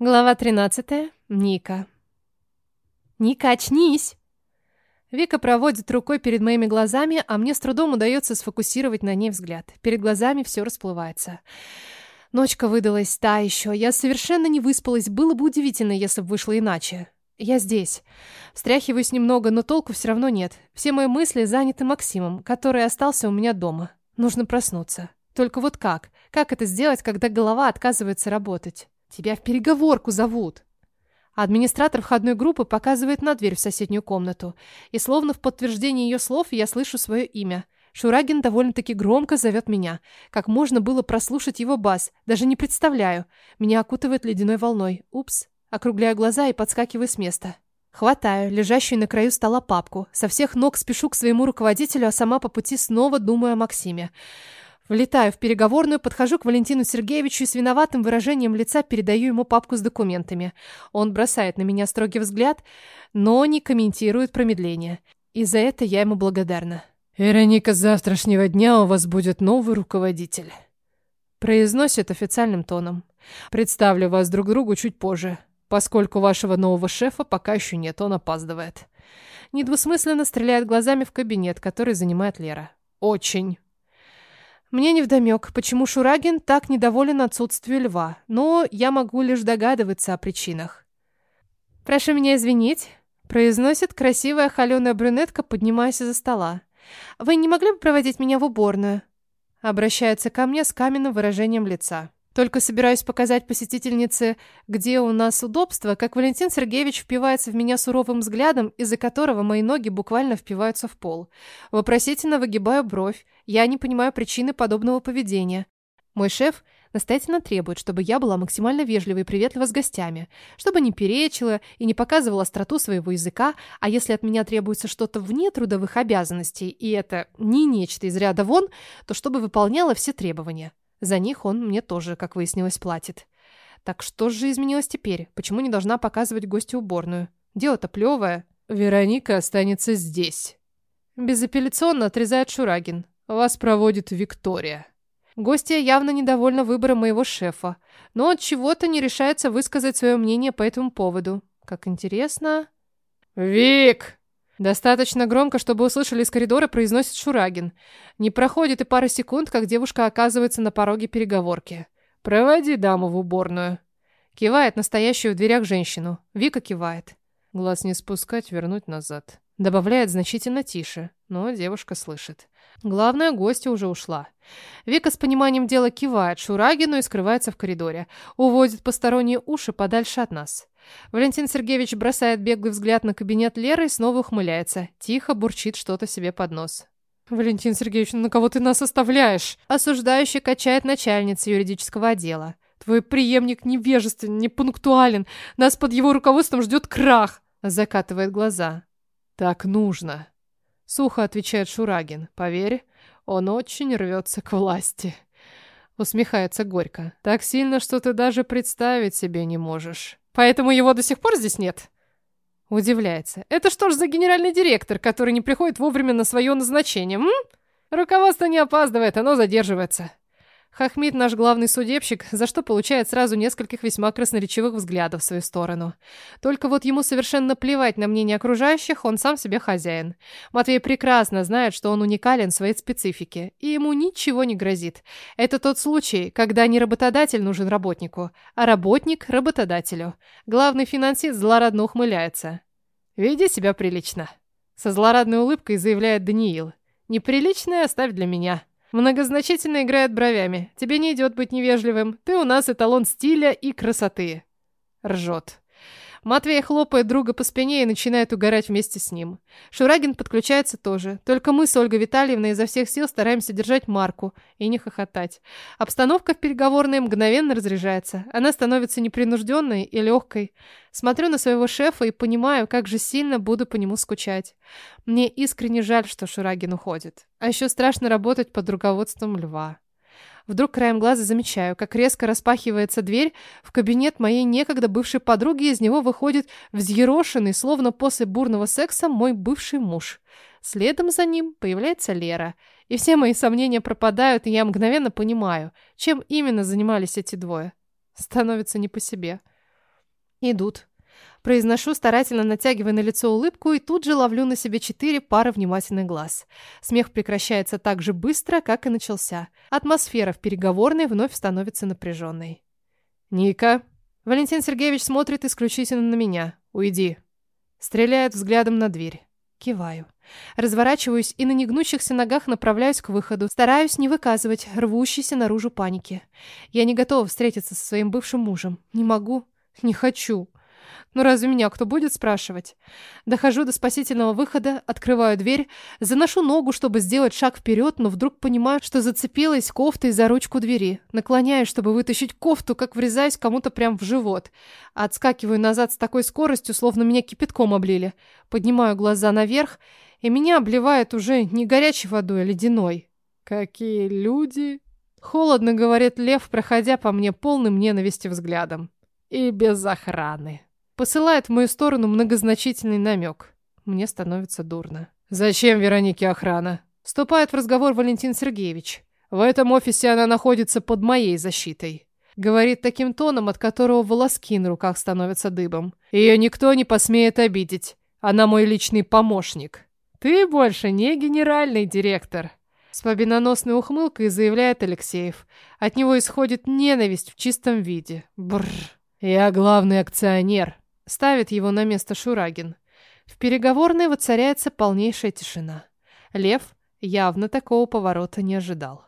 Глава 13. Ника. «Ника, очнись!» Вика проводит рукой перед моими глазами, а мне с трудом удается сфокусировать на ней взгляд. Перед глазами все расплывается. Ночка выдалась та еще. Я совершенно не выспалась. Было бы удивительно, если бы вышло иначе. Я здесь. Встряхиваюсь немного, но толку все равно нет. Все мои мысли заняты Максимом, который остался у меня дома. Нужно проснуться. Только вот как? Как это сделать, когда голова отказывается работать? Тебя в переговорку зовут. Администратор входной группы показывает на дверь в соседнюю комнату. И словно в подтверждение ее слов я слышу свое имя. Шурагин довольно-таки громко зовет меня. Как можно было прослушать его бас? Даже не представляю. Меня окутывает ледяной волной. Упс. Округляю глаза и подскакиваю с места. Хватаю лежащую на краю стола папку. Со всех ног спешу к своему руководителю, а сама по пути снова думаю о Максиме. Влетаю в переговорную, подхожу к Валентину Сергеевичу и с виноватым выражением лица передаю ему папку с документами. Он бросает на меня строгий взгляд, но не комментирует промедление. И за это я ему благодарна. «Вероника, с завтрашнего дня у вас будет новый руководитель», — произносит официальным тоном. «Представлю вас друг другу чуть позже, поскольку вашего нового шефа пока еще нет, он опаздывает». Недвусмысленно стреляет глазами в кабинет, который занимает Лера. «Очень». Мне невдомек, почему Шурагин так недоволен отсутствием льва, но я могу лишь догадываться о причинах. «Прошу меня извинить», — произносит красивая холеная брюнетка, поднимаясь из-за стола. «Вы не могли бы проводить меня в уборную?» Обращается ко мне с каменным выражением лица. Только собираюсь показать посетительнице, где у нас удобство, как Валентин Сергеевич впивается в меня суровым взглядом, из-за которого мои ноги буквально впиваются в пол. Вопросительно выгибаю бровь. Я не понимаю причины подобного поведения. Мой шеф настоятельно требует, чтобы я была максимально вежлива и приветлива с гостями, чтобы не перечила и не показывала остроту своего языка, а если от меня требуется что-то вне трудовых обязанностей, и это не нечто из ряда вон, то чтобы выполняла все требования. За них он мне тоже, как выяснилось, платит. Так что же изменилось теперь? Почему не должна показывать гостю уборную? Дело-то плевое. Вероника останется здесь. Безапелляционно отрезает Шурагин. Вас проводит Виктория. Гостья явно недовольна выбором моего шефа, но от чего-то не решается высказать свое мнение по этому поводу. Как интересно. Вик! Достаточно громко, чтобы услышали из коридора, произносит Шурагин. Не проходит и пара секунд, как девушка оказывается на пороге переговорки. «Проводи даму в уборную». Кивает настоящую в дверях женщину. Вика кивает. Глаз не спускать, вернуть назад. Добавляет значительно тише, но девушка слышит. Главная гостья уже ушла. Вика с пониманием дела кивает Шурагину и скрывается в коридоре. Уводит посторонние уши подальше от нас. Валентин Сергеевич бросает беглый взгляд на кабинет Леры и снова ухмыляется. Тихо бурчит что-то себе под нос. «Валентин Сергеевич, на кого ты нас оставляешь?» Осуждающий качает начальница юридического отдела. «Твой преемник невежествен, непунктуален. Нас под его руководством ждет крах!» Закатывает глаза. «Так нужно!» Сухо отвечает Шурагин. «Поверь, он очень рвется к власти». Усмехается горько. «Так сильно, что ты даже представить себе не можешь». Поэтому его до сих пор здесь нет? Удивляется. Это что ж за генеральный директор, который не приходит вовремя на свое назначение, м? Руководство не опаздывает, оно задерживается. Хахмид наш главный судебщик, за что получает сразу нескольких весьма красноречивых взглядов в свою сторону. Только вот ему совершенно плевать на мнение окружающих, он сам себе хозяин. Матвей прекрасно знает, что он уникален в своей специфике, и ему ничего не грозит. Это тот случай, когда не работодатель нужен работнику, а работник – работодателю. Главный финансист злорадно ухмыляется. «Веди себя прилично», – со злорадной улыбкой заявляет Даниил. «Неприличное оставь для меня». Многозначительно играет бровями. Тебе не идет быть невежливым. Ты у нас эталон стиля и красоты. Ржет. Матвей хлопает друга по спине и начинает угорать вместе с ним. Шурагин подключается тоже. Только мы с Ольгой Витальевной изо всех сил стараемся держать марку и не хохотать. Обстановка в переговорной мгновенно разряжается. Она становится непринужденной и легкой. Смотрю на своего шефа и понимаю, как же сильно буду по нему скучать. Мне искренне жаль, что Шурагин уходит. А еще страшно работать под руководством Льва. Вдруг краем глаза замечаю, как резко распахивается дверь в кабинет моей некогда бывшей подруги, из него выходит взъерошенный, словно после бурного секса, мой бывший муж. Следом за ним появляется Лера. И все мои сомнения пропадают, и я мгновенно понимаю, чем именно занимались эти двое. Становится не по себе. Идут. Произношу, старательно натягивая на лицо улыбку, и тут же ловлю на себе четыре пары внимательных глаз. Смех прекращается так же быстро, как и начался. Атмосфера в переговорной вновь становится напряженной. «Ника?» Валентин Сергеевич смотрит исключительно на меня. «Уйди». Стреляет взглядом на дверь. Киваю. Разворачиваюсь и на негнущихся ногах направляюсь к выходу. Стараюсь не выказывать рвущейся наружу паники. Я не готова встретиться со своим бывшим мужем. Не могу, не хочу. Ну разве меня кто будет спрашивать? Дохожу до спасительного выхода, открываю дверь, заношу ногу, чтобы сделать шаг вперед, но вдруг понимаю, что зацепилась кофтой за ручку двери. Наклоняюсь, чтобы вытащить кофту, как врезаюсь кому-то прям в живот. Отскакиваю назад с такой скоростью, словно меня кипятком облили. Поднимаю глаза наверх, и меня обливает уже не горячей водой, а ледяной. «Какие люди!» Холодно, говорит Лев, проходя по мне полным ненависти взглядом. «И без охраны!» Посылает в мою сторону многозначительный намек. Мне становится дурно. «Зачем Веронике охрана?» Вступает в разговор Валентин Сергеевич. «В этом офисе она находится под моей защитой». Говорит таким тоном, от которого волоски на руках становятся дыбом. «Ее никто не посмеет обидеть. Она мой личный помощник». «Ты больше не генеральный директор», с победоносной ухмылкой заявляет Алексеев. От него исходит ненависть в чистом виде. Бррр. Я главный акционер. Ставит его на место Шурагин. В переговорной воцаряется полнейшая тишина. Лев явно такого поворота не ожидал.